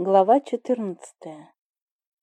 Глава 14.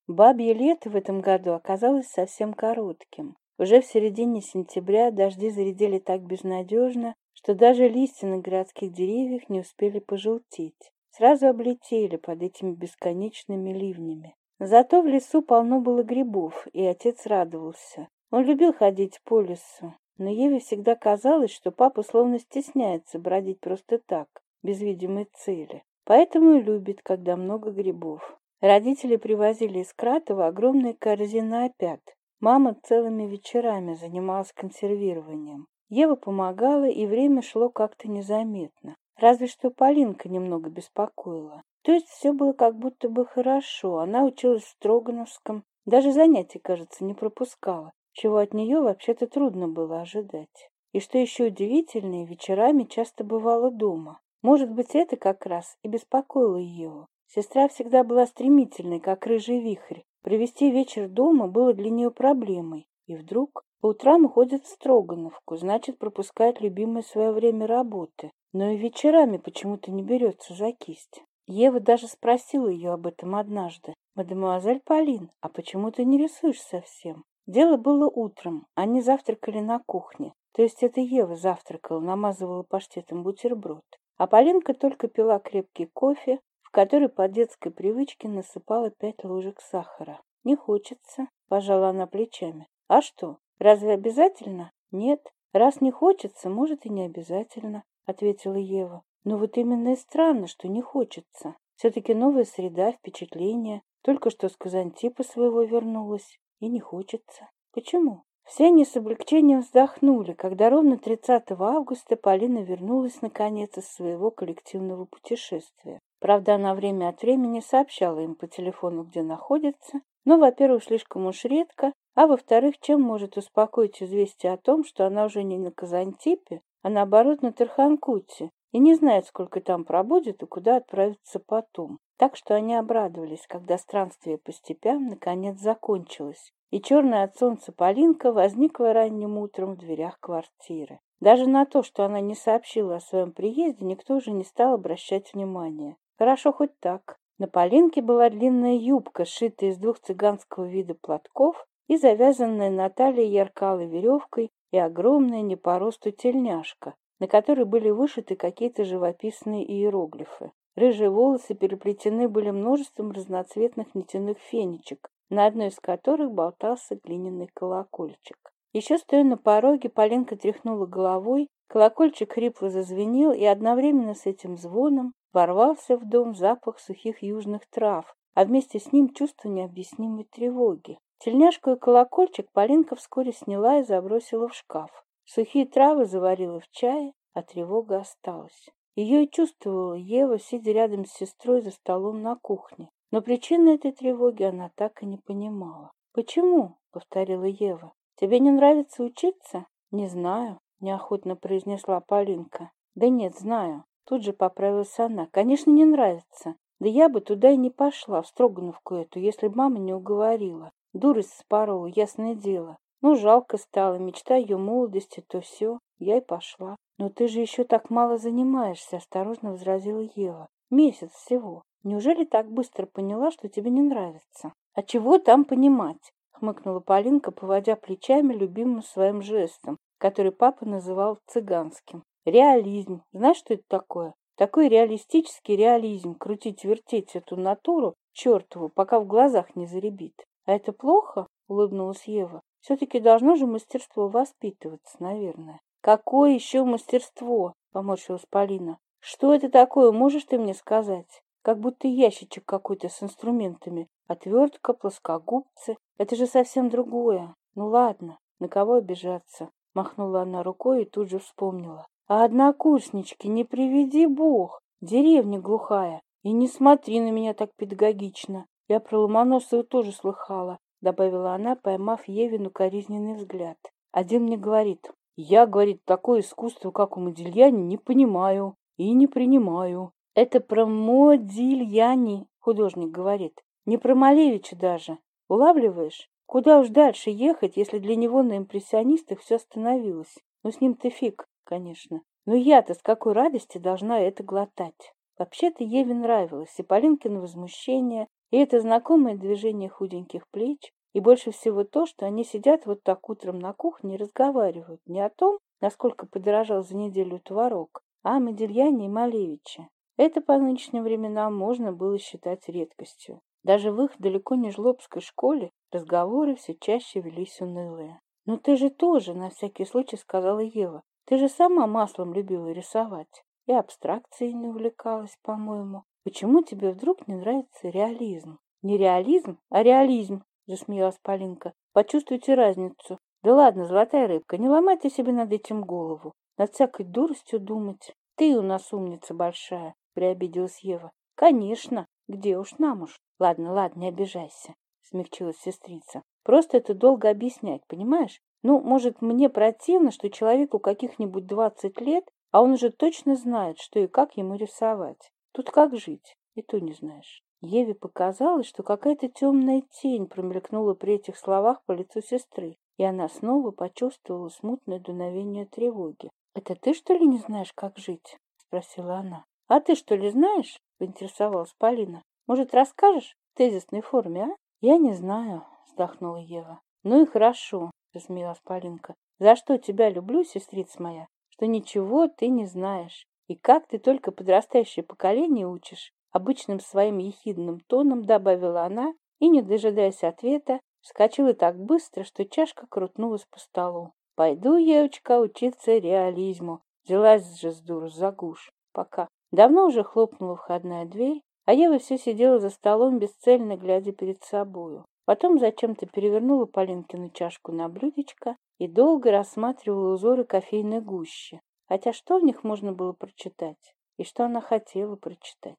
Бабье лето в этом году оказалось совсем коротким. Уже в середине сентября дожди зарядили так безнадежно, что даже листья на городских деревьях не успели пожелтеть. Сразу облетели под этими бесконечными ливнями. Зато в лесу полно было грибов, и отец радовался. Он любил ходить по лесу, но Еве всегда казалось, что папа словно стесняется бродить просто так, без видимой цели. Поэтому и любит, когда много грибов. Родители привозили из Кратова огромные корзины опят. Мама целыми вечерами занималась консервированием. Ева помогала, и время шло как-то незаметно. Разве что Полинка немного беспокоила. То есть все было как будто бы хорошо. Она училась в Строгановском. Даже занятий, кажется, не пропускала, чего от нее вообще-то трудно было ожидать. И что еще удивительнее, вечерами часто бывала дома. Может быть, это как раз и беспокоило ее. Сестра всегда была стремительной, как рыжий вихрь. Провести вечер дома было для нее проблемой. И вдруг по утрам уходит в Строгановку, значит, пропускает любимое свое время работы. Но и вечерами почему-то не берется за кисть. Ева даже спросила ее об этом однажды. «Мадемуазель Полин, а почему ты не рисуешь совсем?» Дело было утром, они завтракали на кухне. То есть это Ева завтракала, намазывала паштетом бутерброд. А Полинка только пила крепкий кофе, в который по детской привычке насыпала пять ложек сахара. «Не хочется», — пожала она плечами. «А что, разве обязательно?» «Нет, раз не хочется, может и не обязательно», — ответила Ева. «Но вот именно и странно, что не хочется. Все-таки новая среда, впечатления. Только что с Казантипа своего вернулась, и не хочется. Почему? Все Ксения с облегчением вздохнули, когда ровно 30 августа Полина вернулась наконец из своего коллективного путешествия. Правда, она время от времени сообщала им по телефону, где находится, но, во-первых, слишком уж редко, а во-вторых, чем может успокоить известие о том, что она уже не на Казантипе, а наоборот на Тарханкуте, и не знает, сколько там пробудет и куда отправится потом. Так что они обрадовались, когда странствие постепенно наконец закончилось, и черная от солнца Полинка возникла ранним утром в дверях квартиры. Даже на то, что она не сообщила о своем приезде, никто уже не стал обращать внимания. Хорошо хоть так. На Полинке была длинная юбка, сшитая из двух цыганского вида платков и завязанная на талии яркалой веревкой и огромная не по росту тельняшка, на которой были вышиты какие-то живописные иероглифы. Рыжие волосы переплетены были множеством разноцветных нитяных фенечек, на одной из которых болтался глиняный колокольчик. Еще стоя на пороге, Полинка тряхнула головой, колокольчик хрипло зазвенел, и одновременно с этим звоном ворвался в дом запах сухих южных трав, а вместе с ним чувство необъяснимой тревоги. Тельняшку и колокольчик Полинка вскоре сняла и забросила в шкаф. Сухие травы заварила в чае, а тревога осталась. Ее чувствовала Ева, сидя рядом с сестрой за столом на кухне. Но причины этой тревоги она так и не понимала. «Почему?» — повторила Ева. «Тебе не нравится учиться?» «Не знаю», — неохотно произнесла Полинка. «Да нет, знаю». Тут же поправилась она. «Конечно, не нравится. Да я бы туда и не пошла, в Строгановку эту, если мама не уговорила. Дурость спорола, ясное дело. Ну, жалко стало, мечта ее молодости, то все. Я и пошла. Но ты же еще так мало занимаешься, осторожно возразила Ева. Месяц всего. Неужели так быстро поняла, что тебе не нравится? А чего там понимать? Хмыкнула Полинка, поводя плечами любимым своим жестом, который папа называл цыганским. Реализм. Знаешь, что это такое? Такой реалистический реализм. Крутить-вертеть эту натуру чертову, пока в глазах не заребит. А это плохо? улыбнулась Ева. «Все-таки должно же мастерство воспитываться, наверное». «Какое еще мастерство?» — поморщилась Полина. «Что это такое, можешь ты мне сказать?» «Как будто ящичек какой-то с инструментами. Отвертка, плоскогубцы. Это же совсем другое. Ну ладно, на кого обижаться?» Махнула она рукой и тут же вспомнила. «А однокурснички, не приведи бог! Деревня глухая. И не смотри на меня так педагогично. Я про Ломоносова тоже слыхала добавила она, поймав Евин укоризненный взгляд. Один мне говорит, я, говорит, такое искусство, как у Модильяни, не понимаю и не принимаю. Это про Модильяни, художник говорит, не про Малевича даже. Улавливаешь? Куда уж дальше ехать, если для него на импрессионистах все остановилось? Ну, с ним-то фиг, конечно. Но я-то с какой радости должна это глотать? Вообще-то Еве нравилось и Полинкино возмущение, и это знакомое движение худеньких плеч, и больше всего то, что они сидят вот так утром на кухне и разговаривают не о том, насколько подорожал за неделю творог, а о Медельяне и Малевиче. Это по нынешним временам можно было считать редкостью. Даже в их далеко не жлобской школе разговоры все чаще велись унылые. Но ты же тоже, на всякий случай, — сказала Ева, — ты же сама маслом любила рисовать» и абстракцией не увлекалась, по-моему. Почему тебе вдруг не нравится реализм? Не реализм, а реализм, засмеялась Полинка. Почувствуйте разницу. Да ладно, золотая рыбка, не ломайте себе над этим голову. Над всякой дуростью думать. Ты у нас умница большая, приобиделась Ева. Конечно, где уж нам уж. Ладно, ладно, не обижайся, смягчилась сестрица. Просто это долго объяснять, понимаешь? Ну, может, мне противно, что человеку каких-нибудь 20 лет а он уже точно знает, что и как ему рисовать. Тут как жить? И то не знаешь. Еве показалось, что какая-то темная тень промелькнула при этих словах по лицу сестры, и она снова почувствовала смутное дуновение тревоги. «Это ты, что ли, не знаешь, как жить?» — спросила она. «А ты, что ли, знаешь?» — поинтересовалась Полина. «Может, расскажешь в тезисной форме, а?» «Я не знаю», — вздохнула Ева. «Ну и хорошо», — засмеялась Полинка. «За что тебя люблю, сестрица моя? что ничего ты не знаешь, и как ты только подрастающее поколение учишь, обычным своим ехидным тоном добавила она и, не дожидаясь ответа, вскочила так быстро, что чашка крутнулась по столу. «Пойду, Евочка, учиться реализму!» Взялась же с дуру за гуш. Пока. Давно уже хлопнула входная дверь, а Ева все сидела за столом, бесцельно глядя перед собою. Потом зачем-то перевернула Полинкину чашку на блюдечко и долго рассматривала узоры кофейной гущи. Хотя что в них можно было прочитать? И что она хотела прочитать?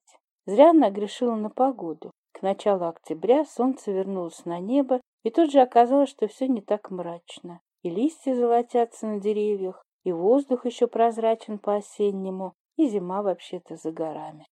Зря она грешила на погоду. К началу октября солнце вернулось на небо, и тут же оказалось, что все не так мрачно. И листья золотятся на деревьях, и воздух еще прозрачен по-осеннему, и зима вообще-то за горами.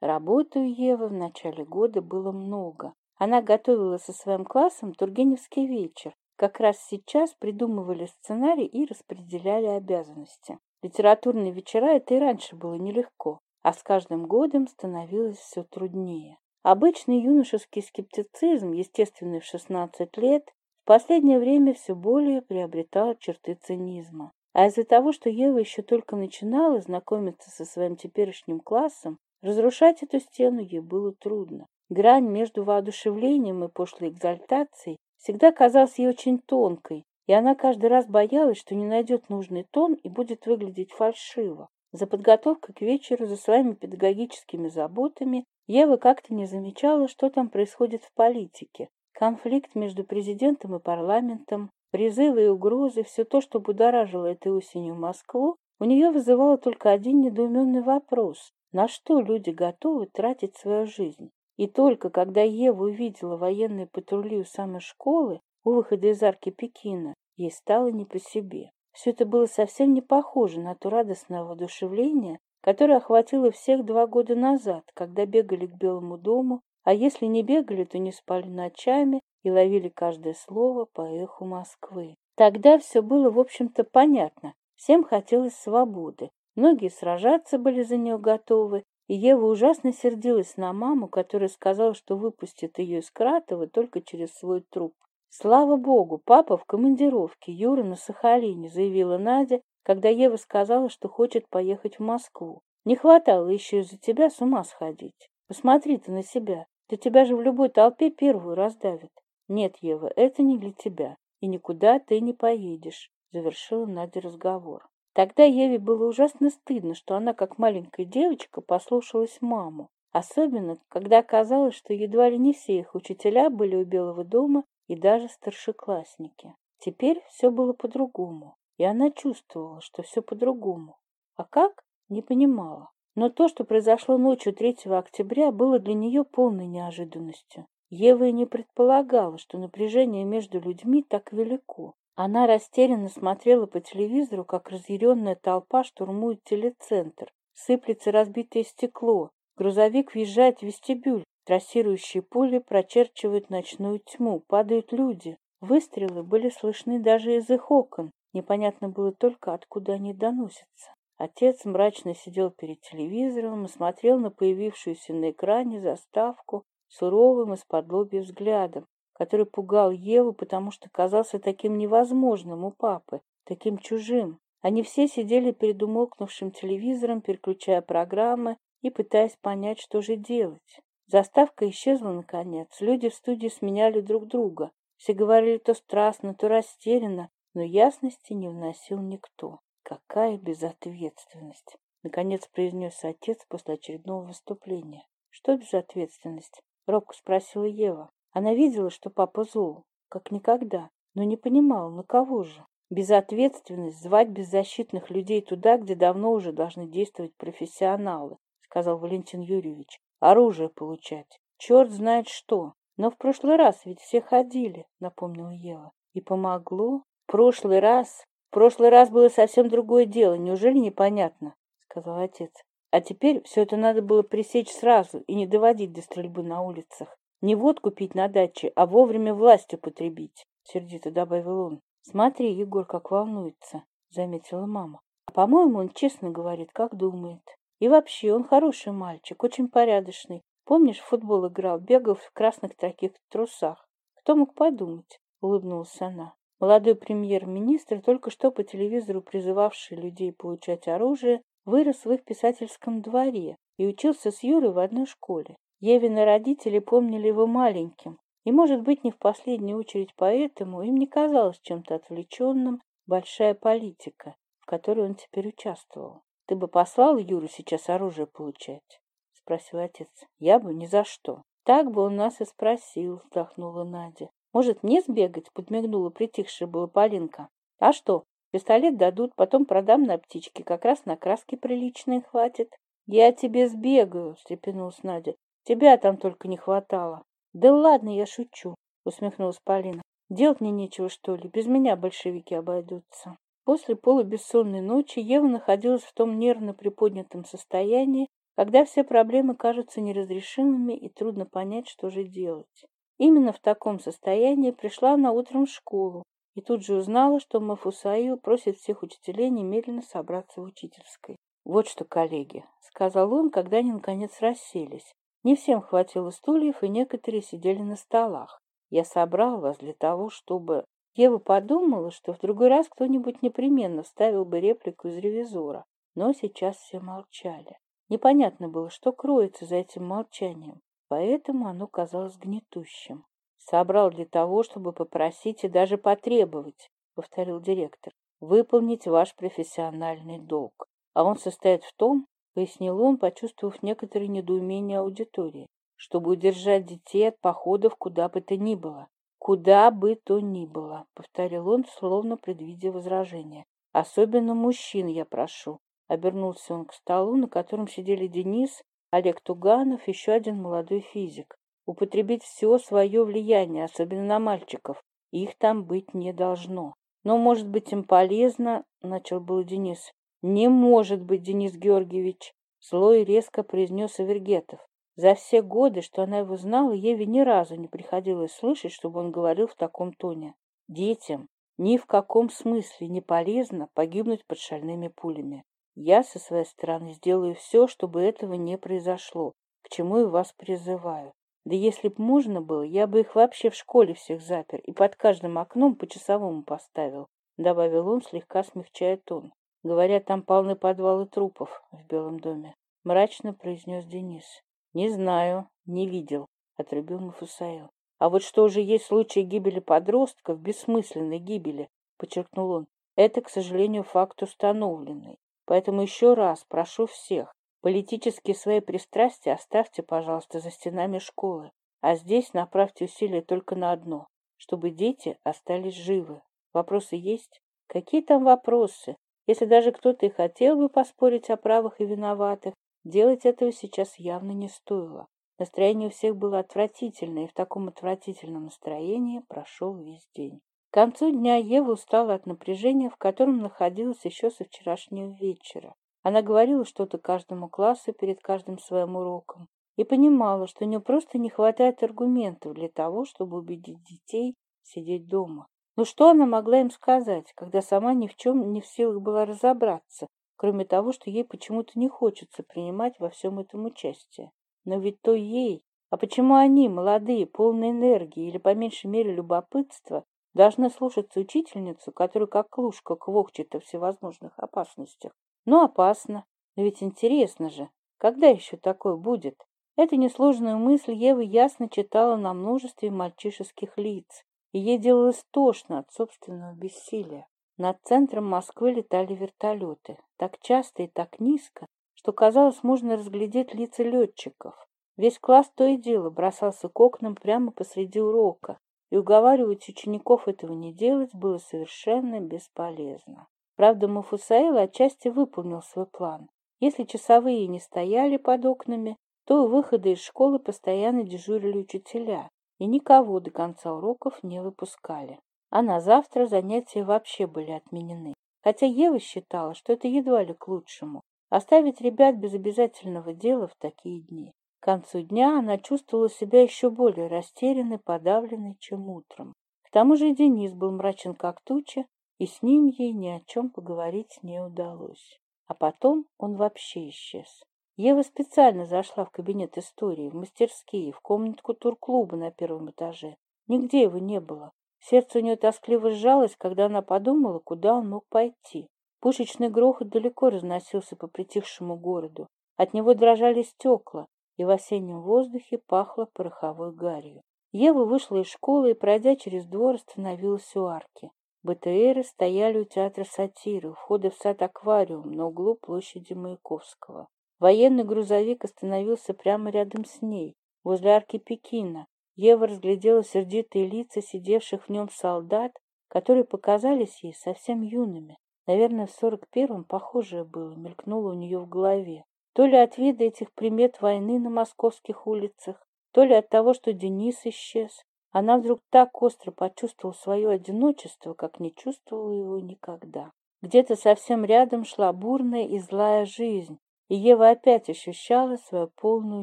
Работы у Евы в начале года было много, она готовила со своим классом Тургеневский вечер. Как раз сейчас придумывали сценарий и распределяли обязанности. Литературные вечера это и раньше было нелегко, а с каждым годом становилось все труднее. Обычный юношеский скептицизм, естественный в 16 лет, в последнее время все более приобретал черты цинизма. А из-за того, что Ева еще только начинала знакомиться со своим теперешним классом, разрушать эту стену ей было трудно грань между воодушевлением и пошлой экзальтацией всегда казалась ей очень тонкой, и она каждый раз боялась, что не найдет нужный тон и будет выглядеть фальшиво. За подготовкой к вечеру, за своими педагогическими заботами, Ева как-то не замечала, что там происходит в политике. Конфликт между президентом и парламентом, призывы и угрозы, все то, что будоражило этой осенью Москву, у нее вызывало только один недоуменный вопрос. На что люди готовы тратить свою жизнь? И только когда Ева увидела военные патрули у самой школы, у выхода из арки Пекина, ей стало не по себе. Все это было совсем не похоже на то радостное воодушевление, которое охватило всех два года назад, когда бегали к Белому дому, а если не бегали, то не спали ночами и ловили каждое слово по эху Москвы. Тогда все было, в общем-то, понятно. Всем хотелось свободы. Многие сражаться были за нее готовы, Ева ужасно сердилась на маму, которая сказала, что выпустит ее из Кратова только через свой труп. «Слава богу, папа в командировке, Юра на Сахалине», — заявила Надя, когда Ева сказала, что хочет поехать в Москву. «Не хватало еще из-за тебя с ума сходить. Посмотри ты на себя. Да тебя же в любой толпе первую раздавит. «Нет, Ева, это не для тебя, и никуда ты не поедешь», — завершила Надя разговор. Тогда Еве было ужасно стыдно, что она, как маленькая девочка, послушалась маму. Особенно, когда оказалось, что едва ли не все их учителя были у Белого дома и даже старшеклассники. Теперь все было по-другому, и она чувствовала, что все по-другому. А как? Не понимала. Но то, что произошло ночью 3 октября, было для нее полной неожиданностью. Ева и не предполагала, что напряжение между людьми так велико. Она растерянно смотрела по телевизору, как разъяренная толпа штурмует телецентр. Сыплется разбитое стекло. Грузовик въезжает в вестибюль. Трассирующие пули прочерчивают ночную тьму. Падают люди. Выстрелы были слышны даже из их окон. Непонятно было только, откуда они доносятся. Отец мрачно сидел перед телевизором и смотрел на появившуюся на экране заставку суровым из-под взглядом который пугал Еву, потому что казался таким невозможным у папы, таким чужим. Они все сидели перед умолкнувшим телевизором, переключая программы и пытаясь понять, что же делать. Заставка исчезла наконец. Люди в студии сменяли друг друга. Все говорили то страстно, то растерянно, но ясности не вносил никто. Какая безответственность! Наконец произнес отец после очередного выступления. Что безответственность? Робко спросила Ева. Она видела, что папа зол, как никогда, но не понимала, на кого же. Безответственность звать беззащитных людей туда, где давно уже должны действовать профессионалы, сказал Валентин Юрьевич. Оружие получать. Черт знает что. Но в прошлый раз ведь все ходили, напомнила Ева. И помогло. В прошлый раз... В прошлый раз было совсем другое дело. Неужели непонятно? Сказал отец. А теперь все это надо было пресечь сразу и не доводить до стрельбы на улицах. Не водку пить на даче, а вовремя власть употребить, — сердито добавил он. — Смотри, Егор, как волнуется, — заметила мама. — А, по-моему, он честно говорит, как думает. И вообще, он хороший мальчик, очень порядочный. Помнишь, в футбол играл, бегал в красных таких трусах. Кто мог подумать? — улыбнулась она. Молодой премьер-министр, только что по телевизору призывавший людей получать оружие, вырос в их писательском дворе и учился с Юрой в одной школе. Евины родители помнили его маленьким, и, может быть, не в последнюю очередь поэтому им не казалось чем-то отвлеченным большая политика, в которой он теперь участвовал. «Ты бы послал Юру сейчас оружие получать?» — спросил отец. «Я бы ни за что». «Так бы он нас и спросил», — вздохнула Надя. «Может, мне сбегать?» — подмигнула притихшая была Полинка. «А что, пистолет дадут, потом продам на птичке, как раз на краски приличные хватит». «Я тебе сбегаю», — встрепенулась Надя тебя там только не хватало да ладно я шучу усмехнулась полина делать мне нечего что ли без меня большевики обойдутся после полубессонной ночи ева находилась в том нервно приподнятом состоянии когда все проблемы кажутся неразрешимыми и трудно понять что же делать именно в таком состоянии пришла она утром в школу и тут же узнала, что Мафусаил просит всех учителей немедленно собраться в учительской. «Вот что, коллеги», — сказал он, когда они наконец расселись. Не всем хватило стульев, и некоторые сидели на столах. Я собрал вас для того, чтобы... Ева подумала, что в другой раз кто-нибудь непременно вставил бы реплику из ревизора. Но сейчас все молчали. Непонятно было, что кроется за этим молчанием, поэтому оно казалось гнетущим. «Собрал для того, чтобы попросить и даже потребовать», — повторил директор, — «выполнить ваш профессиональный долг. А он состоит в том, Пояснил он, почувствовав некоторое недоумение аудитории, чтобы удержать детей от походов куда бы то ни было. «Куда бы то ни было», — повторил он, словно предвидя возражение. «Особенно мужчин я прошу». Обернулся он к столу, на котором сидели Денис, Олег Туганов, еще один молодой физик. Употребить все свое влияние, особенно на мальчиков. Их там быть не должно. Но, может быть, им полезно, — начал был Денис не может быть денис георгиевич зло и резко произнес Авергетов. За все годы, что она его знала, Еве ни разу не приходилось слышать, чтобы он говорил в таком тоне. Детям ни в каком смысле не полезно погибнуть под шальными пулями. Я со своей стороны сделаю все, чтобы этого не произошло, к чему и вас призываю. Да если б можно было, я бы их вообще в школе всех запер и под каждым окном по часовому поставил, добавил он, слегка смягчая тон. Говорят, там полны подвалы трупов в Белом доме. Мрачно произнес Денис. Не знаю, не видел, отрубил Мафусаил. А вот что же есть случаи гибели подростков, бессмысленной гибели, подчеркнул он. Это, к сожалению, факт установленный. Поэтому еще раз прошу всех, политические свои пристрастия оставьте, пожалуйста, за стенами школы. А здесь направьте усилия только на одно, чтобы дети остались живы. Вопросы есть? Какие там вопросы? Если даже кто-то и хотел бы поспорить о правых и виноватых, делать этого сейчас явно не стоило. Настроение у всех было отвратительное, и в таком отвратительном настроении прошел весь день. К концу дня Ева устала от напряжения, в котором находилась еще со вчерашнего вечера. Она говорила что-то каждому классу перед каждым своим уроком и понимала, что у нее просто не хватает аргументов для того, чтобы убедить детей сидеть дома. Ну что она могла им сказать, когда сама ни в чем не в силах была разобраться, кроме того, что ей почему-то не хочется принимать во всем этом участие? Но ведь то ей. А почему они, молодые, полные энергии или по меньшей мере любопытства, должны слушаться учительницу, которая как клушка квохчет о всевозможных опасностях? Ну, опасно. Но ведь интересно же, когда еще такое будет? Эту несложную мысль Ева ясно читала на множестве мальчишеских лиц, Ей делалось тошно от собственного бессилия. Над центром Москвы летали вертолеты, так часто и так низко, что, казалось, можно разглядеть лица летчиков. Весь класс то и дело бросался к окнам прямо посреди урока, и уговаривать учеников этого не делать было совершенно бесполезно. Правда, Мафусаил отчасти выполнил свой план. Если часовые не стояли под окнами, то у выхода из школы постоянно дежурили учителя, и никого до конца уроков не выпускали. А на завтра занятия вообще были отменены. Хотя Ева считала, что это едва ли к лучшему. Оставить ребят без обязательного дела в такие дни. К концу дня она чувствовала себя еще более растерянной, подавленной, чем утром. К тому же Денис был мрачен как туча, и с ним ей ни о чем поговорить не удалось. А потом он вообще исчез. Ева специально зашла в кабинет истории, в мастерские, в комнатку турклуба на первом этаже. Нигде его не было. Сердце у нее тоскливо сжалось, когда она подумала, куда он мог пойти. Пушечный грохот далеко разносился по притихшему городу. От него дрожали стекла, и в осеннем воздухе пахло пороховой гарью. Ева вышла из школы и, пройдя через двор, остановилась у арки. БТРы стояли у театра сатиры, входы в сад-аквариум на углу площади Маяковского. Военный грузовик остановился прямо рядом с ней, возле арки Пекина. Ева разглядела сердитые лица сидевших в нем солдат, которые показались ей совсем юными. Наверное, в сорок первом похожее было, мелькнуло у нее в голове. То ли от вида этих примет войны на московских улицах, то ли от того, что Денис исчез. Она вдруг так остро почувствовала свое одиночество, как не чувствовала его никогда. Где-то совсем рядом шла бурная и злая жизнь, Ева опять ощущала свою полную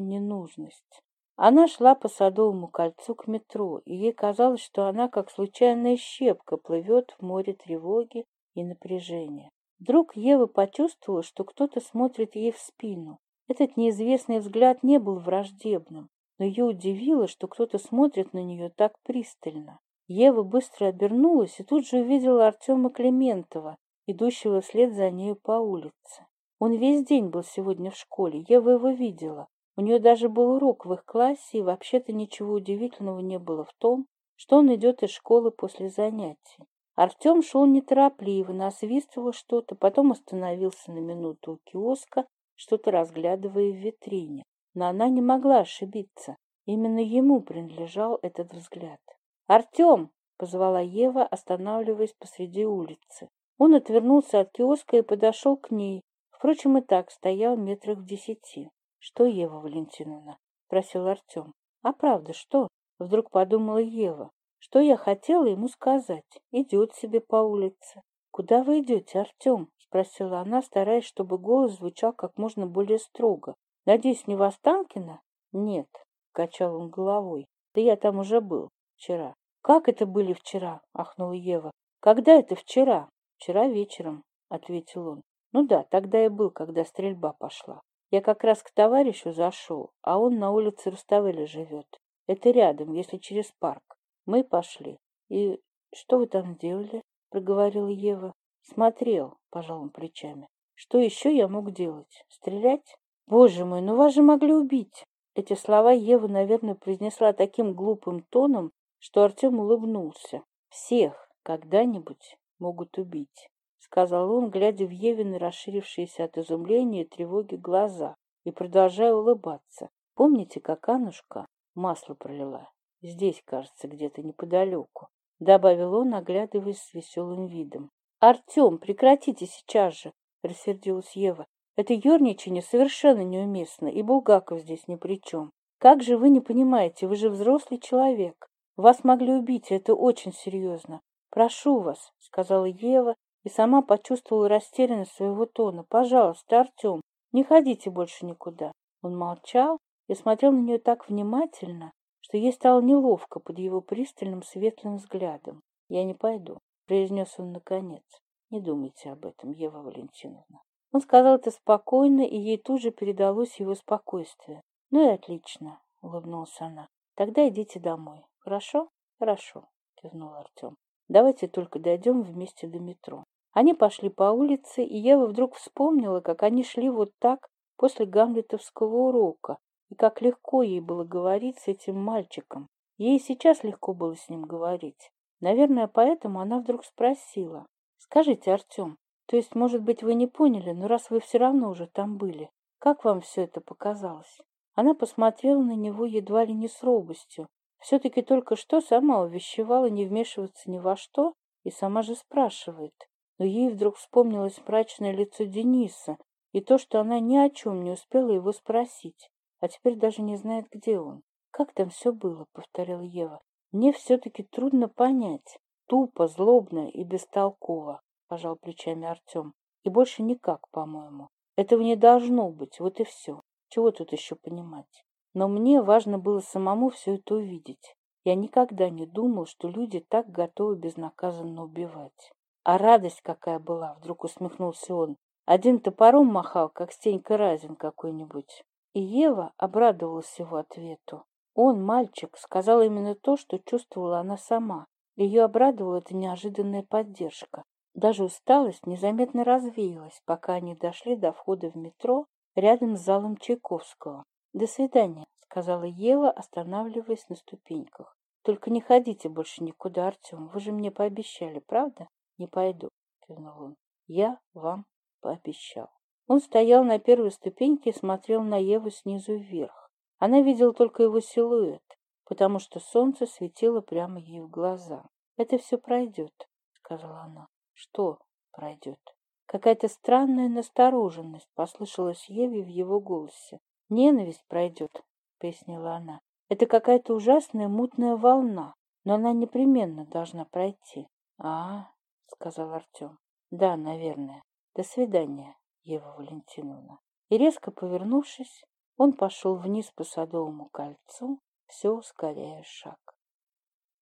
ненужность. Она шла по Садовому кольцу к метро, и ей казалось, что она, как случайная щепка, плывет в море тревоги и напряжения. Вдруг Ева почувствовала, что кто-то смотрит ей в спину. Этот неизвестный взгляд не был враждебным, но ее удивило, что кто-то смотрит на нее так пристально. Ева быстро обернулась и тут же увидела Артема Клементова, идущего вслед за нею по улице. Он весь день был сегодня в школе, я его видела. У нее даже был урок в их классе, и вообще-то ничего удивительного не было в том, что он идет из школы после занятий. Артем шел неторопливо, насвистывал что-то, потом остановился на минуту у киоска, что-то разглядывая в витрине. Но она не могла ошибиться. Именно ему принадлежал этот взгляд. «Артем!» — позвала Ева, останавливаясь посреди улицы. Он отвернулся от киоска и подошел к ней, Впрочем, и так стоял метрах в десяти. Что Ева Валентиновна? — просил Артем. — А правда, что? — вдруг подумала Ева. — Что я хотела ему сказать? Идет себе по улице. — Куда вы идете, Артем? — спросила она, стараясь, чтобы голос звучал как можно более строго. — Надеюсь, не в Останкино? — Нет, — качал он головой. — Да я там уже был вчера. — Как это были вчера? — ахнула Ева. — Когда это вчера? — Вчера вечером, — ответил он. Ну да, тогда и был, когда стрельба пошла. Я как раз к товарищу зашел, а он на улице Руставеля живет. Это рядом, если через парк. Мы пошли. И что вы там делали? — проговорила Ева. Смотрел, — пожал он плечами. Что еще я мог делать? Стрелять? Боже мой, ну вас же могли убить! Эти слова Ева, наверное, произнесла таким глупым тоном, что Артем улыбнулся. Всех когда-нибудь могут убить сказал он глядя в евины расширившиеся от изумления и тревоги глаза и продолжая улыбаться. Помните как анушка масло пролила? Здесь кажется где то неподалеку добавил он оглядываясь с веселым видом артем прекратите сейчас же рассердилась ева это ерничание совершенно неуместно и булгаков здесь ни при чем. Как же вы не понимаете вы же взрослый человек. Вас могли убить это очень серьезно. Прошу вас сказала ева и сама почувствовала растерянность своего тона. «Пожалуйста, Артем, не ходите больше никуда». Он молчал и смотрел на нее так внимательно, что ей стало неловко под его пристальным светлым взглядом. «Я не пойду», — произнес он наконец. «Не думайте об этом, Ева Валентиновна». Он сказал это спокойно, и ей тут же передалось его спокойствие. «Ну и отлично», — улыбнулась она. «Тогда идите домой. Хорошо?» «Хорошо», — кивнул Артем. «Давайте только дойдем вместе до метро». Они пошли по улице, и Ева вдруг вспомнила, как они шли вот так после гамлетовского урока, и как легко ей было говорить с этим мальчиком. Ей сейчас легко было с ним говорить. Наверное, поэтому она вдруг спросила. «Скажите, Артем, то есть, может быть, вы не поняли, но раз вы все равно уже там были, как вам все это показалось?» Она посмотрела на него едва ли не с робостью. Все-таки только что сама увещевала не вмешиваться ни во что и сама же спрашивает но ей вдруг вспомнилось мрачное лицо Дениса и то, что она ни о чем не успела его спросить, а теперь даже не знает, где он. «Как там все было?» — повторила Ева. «Мне все-таки трудно понять. Тупо, злобно и бестолково», — пожал плечами Артем. «И больше никак, по-моему. Этого не должно быть, вот и все. Чего тут еще понимать? Но мне важно было самому все это увидеть. Я никогда не думал, что люди так готовы безнаказанно убивать» а радость какая была вдруг усмехнулся он. Один топором махал как стенька разин какой нибудь и ева обрадовалась его ответу. Он мальчик сказал именно то что чувствовала она сама. Ее обрадовала эта неожиданная поддержка. Даже усталость незаметно развеялась пока они дошли до входа в метро рядом с залом чайковского. До свидания сказала ева останавливаясь на ступеньках. Только не ходите больше никуда артем вы же мне пообещали правда? не пойду», — кивнул он. «Я вам пообещал». Он стоял на первой ступеньке и смотрел на Еву снизу вверх. Она видела только его силуэт, потому что солнце светило прямо ей в глаза. «Это все пройдет», — сказала она. «Что пройдет?» Какая-то странная настороженность послышалась Еве в его голосе. «Ненависть пройдет», — пояснила она. «Это какая-то ужасная мутная волна, но она непременно должна пройти». «А, сказал Артем. Да, наверное. До свидания, Ева Валентиновна. И резко повернувшись, он пошел вниз по садовому кольцу, все ускоряя шаг.